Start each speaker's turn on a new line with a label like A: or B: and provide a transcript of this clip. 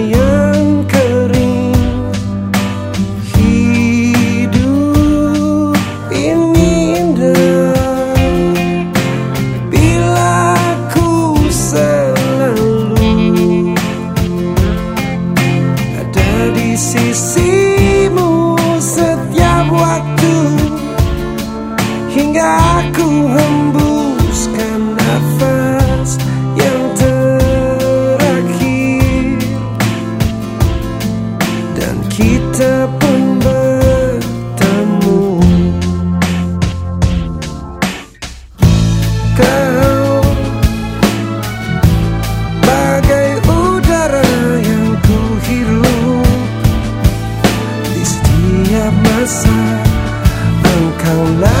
A: yang kering. Hidup ini indah. Bila ku selalu Ada di sisi masa engkaulah